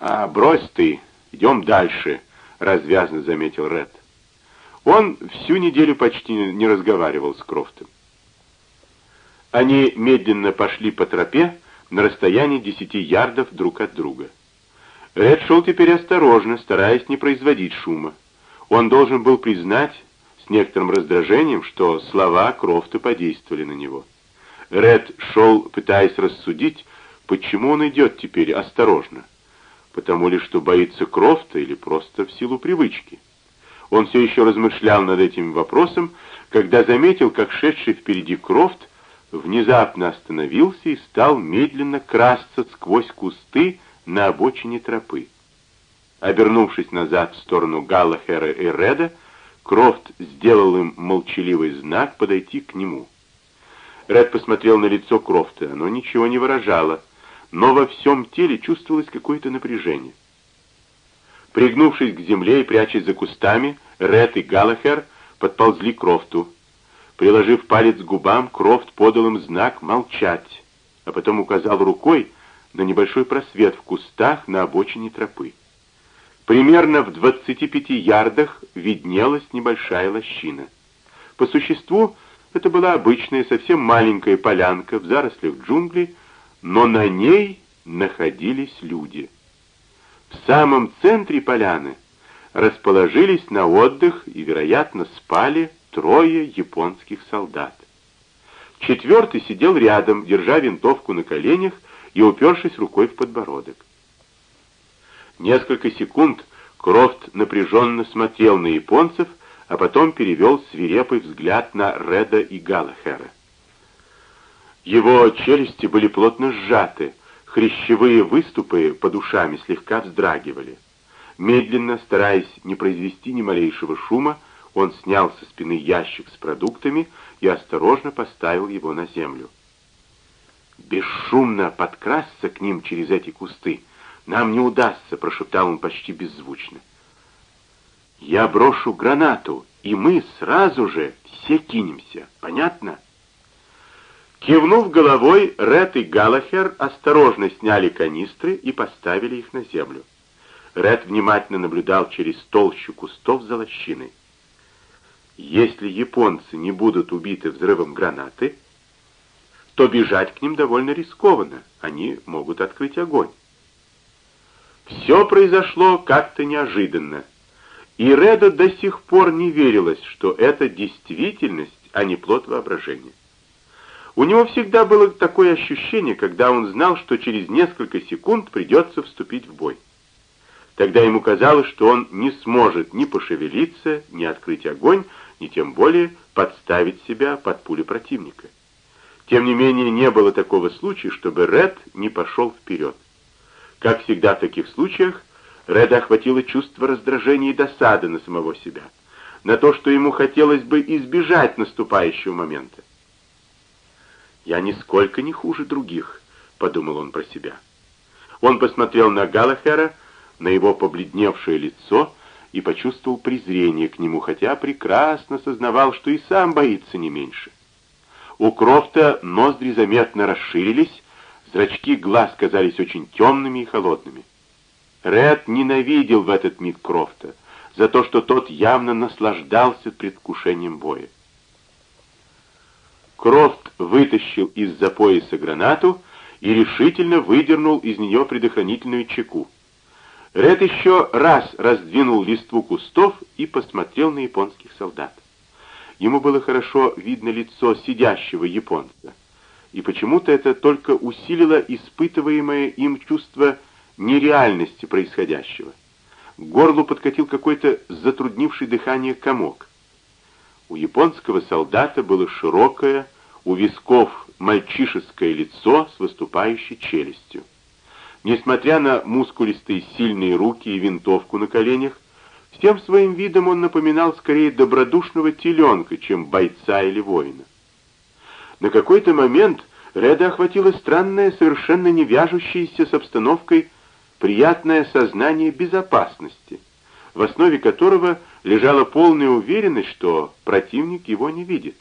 «А, брось ты, идем дальше», — развязно заметил Ред. Он всю неделю почти не разговаривал с Крофтом. Они медленно пошли по тропе на расстоянии десяти ярдов друг от друга. Ред шел теперь осторожно, стараясь не производить шума. Он должен был признать с некоторым раздражением, что слова Крофта подействовали на него. Ред шел, пытаясь рассудить, почему он идет теперь осторожно. Потому ли, что боится Крофта или просто в силу привычки. Он все еще размышлял над этим вопросом, когда заметил, как шедший впереди Крофт внезапно остановился и стал медленно красться сквозь кусты на обочине тропы. Обернувшись назад в сторону Галлахера и Реда, Крофт сделал им молчаливый знак подойти к нему. Ред посмотрел на лицо Крофта. Оно ничего не выражало, но во всем теле чувствовалось какое-то напряжение. Пригнувшись к земле и прячась за кустами, Ред и Галлахер подползли к Крофту. Приложив палец к губам, Крофт подал им знак «молчать», а потом указал рукой на небольшой просвет в кустах на обочине тропы. Примерно в 25 ярдах виднелась небольшая лощина. По существу, это была обычная, совсем маленькая полянка в зарослях джунглей, но на ней находились люди. В самом центре поляны расположились на отдых и, вероятно, спали трое японских солдат. Четвертый сидел рядом, держа винтовку на коленях и упершись рукой в подбородок. Несколько секунд Крофт напряженно смотрел на японцев, а потом перевел свирепый взгляд на Реда и Галахера. Его челюсти были плотно сжаты, хрящевые выступы под ушами слегка вздрагивали. Медленно, стараясь не произвести ни малейшего шума, он снял со спины ящик с продуктами и осторожно поставил его на землю. «Бесшумно подкрасться к ним через эти кусты нам не удастся», — прошептал он почти беззвучно. «Я брошу гранату, и мы сразу же все кинемся. Понятно?» Кивнув головой, Ред и Галахер осторожно сняли канистры и поставили их на землю. Ред внимательно наблюдал через толщу кустов за лощиной. Если японцы не будут убиты взрывом гранаты, то бежать к ним довольно рискованно, они могут открыть огонь. Все произошло как-то неожиданно, и Реда до сих пор не верилось, что это действительность, а не плод воображения. У него всегда было такое ощущение, когда он знал, что через несколько секунд придется вступить в бой. Тогда ему казалось, что он не сможет ни пошевелиться, ни открыть огонь, ни тем более подставить себя под пули противника. Тем не менее, не было такого случая, чтобы Ред не пошел вперед. Как всегда в таких случаях, Реда охватило чувство раздражения и досады на самого себя, на то, что ему хотелось бы избежать наступающего момента. «Я нисколько не хуже других», — подумал он про себя. Он посмотрел на Галахера, на его побледневшее лицо и почувствовал презрение к нему, хотя прекрасно сознавал, что и сам боится не меньше. У Крофта ноздри заметно расширились, зрачки глаз казались очень темными и холодными. Ред ненавидел в этот миг Крофта за то, что тот явно наслаждался предвкушением боя. Крофт вытащил из-за пояса гранату и решительно выдернул из нее предохранительную чеку. Ред еще раз раздвинул листву кустов и посмотрел на японских солдат. Ему было хорошо видно лицо сидящего японца, и почему-то это только усилило испытываемое им чувство нереальности происходящего. К горлу подкатил какой-то затруднивший дыхание комок. У японского солдата было широкое, у висков мальчишеское лицо с выступающей челюстью. Несмотря на мускулистые сильные руки и винтовку на коленях, Всем своим видом он напоминал скорее добродушного теленка, чем бойца или воина. На какой-то момент Реда охватило странное, совершенно не вяжущееся с обстановкой приятное сознание безопасности, в основе которого лежала полная уверенность, что противник его не видит.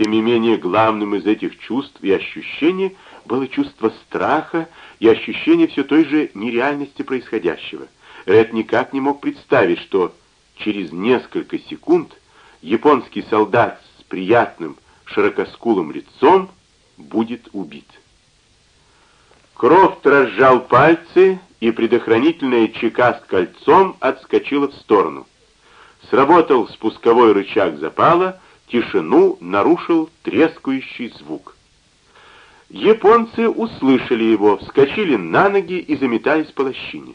Тем не менее, главным из этих чувств и ощущений было чувство страха и ощущение все той же нереальности происходящего. Ред никак не мог представить, что через несколько секунд японский солдат с приятным широкоскулым лицом будет убит. Крофт разжал пальцы, и предохранительная чека с кольцом отскочила в сторону. Сработал спусковой рычаг запала, тишину нарушил трескающий звук. Японцы услышали его, вскочили на ноги и заметались по лощине.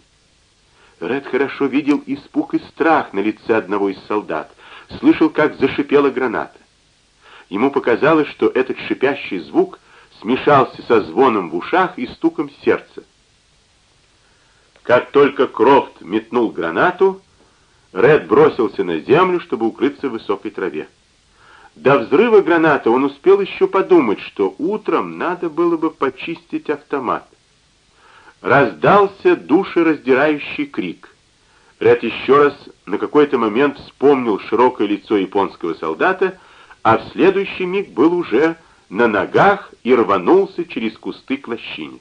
Ред хорошо видел испуг и страх на лице одного из солдат, слышал, как зашипела граната. Ему показалось, что этот шипящий звук смешался со звоном в ушах и стуком сердца. Как только Крофт метнул гранату, Ред бросился на землю, чтобы укрыться в высокой траве. До взрыва гранаты он успел еще подумать, что утром надо было бы почистить автомат. Раздался душераздирающий крик. Ред еще раз на какой-то момент вспомнил широкое лицо японского солдата, а в следующий миг был уже на ногах и рванулся через кусты к лощине.